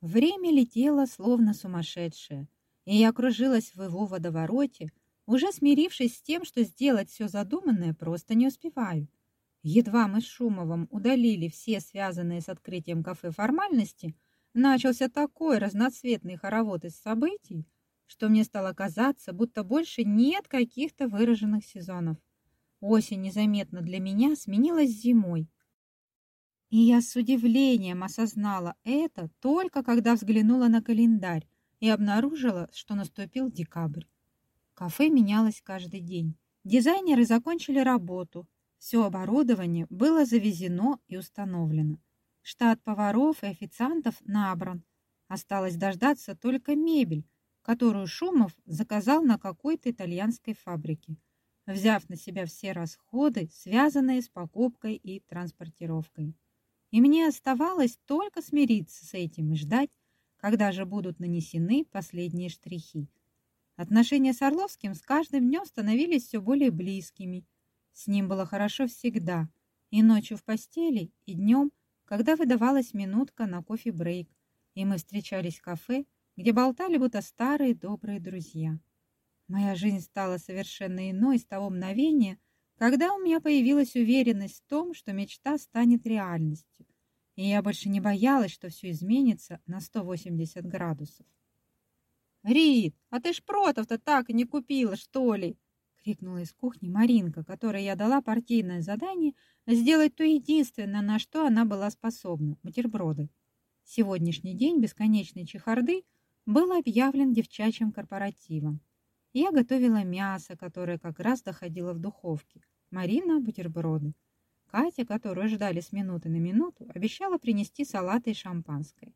Время летело, словно сумасшедшее, и я кружилась в его водовороте, уже смирившись с тем, что сделать все задуманное просто не успеваю. Едва мы с Шумовым удалили все связанные с открытием кафе формальности, начался такой разноцветный хоровод из событий, что мне стало казаться, будто больше нет каких-то выраженных сезонов. Осень незаметно для меня сменилась зимой. И я с удивлением осознала это только когда взглянула на календарь и обнаружила, что наступил декабрь. Кафе менялось каждый день. Дизайнеры закончили работу. Все оборудование было завезено и установлено. Штат поваров и официантов набран. Осталось дождаться только мебель, которую Шумов заказал на какой-то итальянской фабрике, взяв на себя все расходы, связанные с покупкой и транспортировкой. И мне оставалось только смириться с этим и ждать, когда же будут нанесены последние штрихи. Отношения с Орловским с каждым днем становились все более близкими. С ним было хорошо всегда, и ночью в постели, и днем, когда выдавалась минутка на кофе-брейк, и мы встречались в кафе, где болтали будто старые добрые друзья. Моя жизнь стала совершенно иной с того мгновения, когда у меня появилась уверенность в том, что мечта станет реальностью, и я больше не боялась, что все изменится на 180 градусов. «Рит, а ты шпротов-то так и не купила, что ли?» — крикнула из кухни Маринка, которой я дала партийное задание сделать то единственное, на что она была способна — бутерброды. Сегодняшний день бесконечной чехарды был объявлен девчачьим корпоративом. Я готовила мясо, которое как раз доходило в духовке. Марина – бутерброды. Катя, которую ждали с минуты на минуту, обещала принести салаты и шампанское.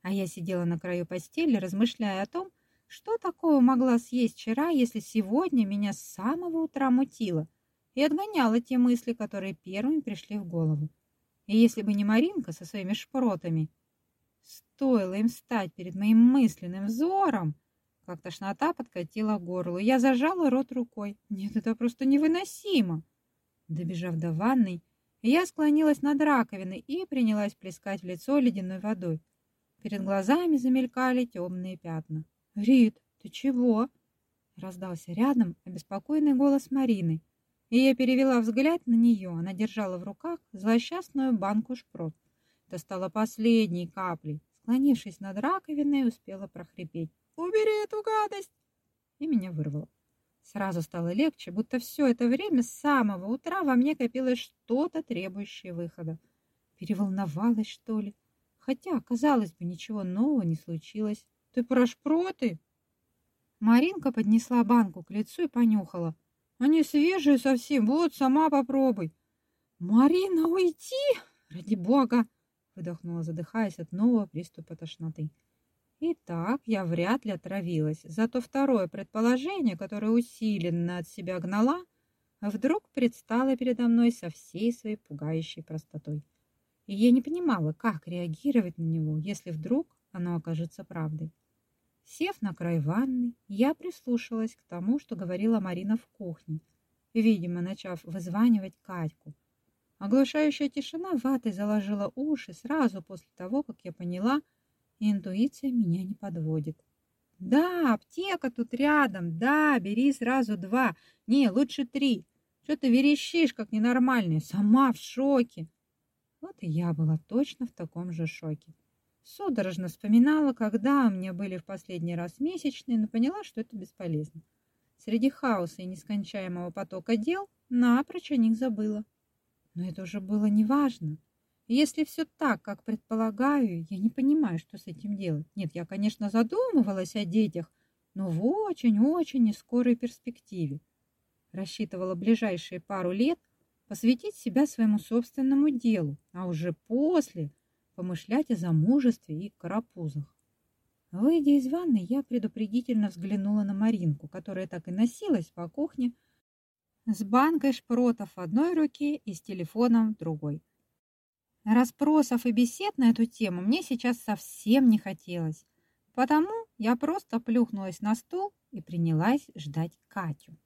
А я сидела на краю постели, размышляя о том, что такого могла съесть вчера, если сегодня меня с самого утра мутило, и отгоняла те мысли, которые первыми пришли в голову. И если бы не Маринка со своими шпротами, стоило им встать перед моим мысленным взором, как тошнота подкатила к горлу. Я зажала рот рукой. Нет, это просто невыносимо. Добежав до ванной, я склонилась над раковиной и принялась плескать в лицо ледяной водой. Перед глазами замелькали темные пятна. «Рит, ты чего?» Раздался рядом обеспокоенный голос Марины, и я перевела взгляд на нее. Она держала в руках злосчастную банку шпрот. Это стало последней каплей. Склонившись над раковиной, успела прохрипеть. Убери эту гадость!» И меня вырвало. Сразу стало легче, будто все это время с самого утра во мне копилось что-то, требующее выхода. Переволновалась, что ли? Хотя, казалось бы, ничего нового не случилось. «Ты про шпроты?» Маринка поднесла банку к лицу и понюхала. «Они свежие совсем, вот, сама попробуй». «Марина, уйти! Ради бога!» выдохнула, задыхаясь от нового приступа тошноты. Итак, я вряд ли отравилась, зато второе предположение, которое усиленно от себя гнала, вдруг предстало передо мной со всей своей пугающей простотой. И я не понимала, как реагировать на него, если вдруг оно окажется правдой. Сев на край ванны, я прислушалась к тому, что говорила Марина в кухне, видимо, начав вызванивать Катьку. Оглушающая тишина ватой заложила уши сразу после того, как я поняла, Интуиция меня не подводит. Да, аптека тут рядом. Да, бери сразу два. Не, лучше три. Что ты верещишь, как ненормальный? Сама в шоке. Вот и я была точно в таком же шоке. Судорожно вспоминала, когда у меня были в последний раз месячные, но поняла, что это бесполезно. Среди хаоса и нескончаемого потока дел напрочь о них забыла. Но это уже было неважно. Если все так, как предполагаю, я не понимаю, что с этим делать. Нет, я, конечно, задумывалась о детях, но в очень-очень нескорой перспективе. Рассчитывала ближайшие пару лет посвятить себя своему собственному делу, а уже после помышлять о замужестве и карапузах. Выйдя из ванны, я предупредительно взглянула на Маринку, которая так и носилась по кухне с банкой шпротов в одной руке и с телефоном в другой. Расспросов и бесед на эту тему мне сейчас совсем не хотелось, потому я просто плюхнулась на стул и принялась ждать Катю.